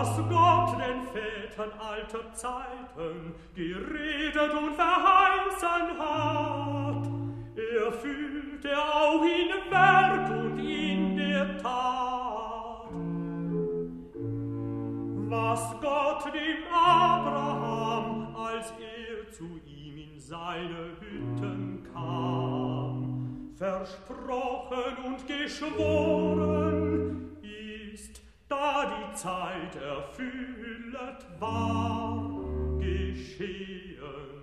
was Gott den Vätern alter Zeiten geredet und verheißen hat. Er fühlte auch in Werk und in der Tat. Was Gott dem Abraham, als er zu ihm in seine Hütten kam, versprochen und geschworen, Zeit erfüllet war, geschehen.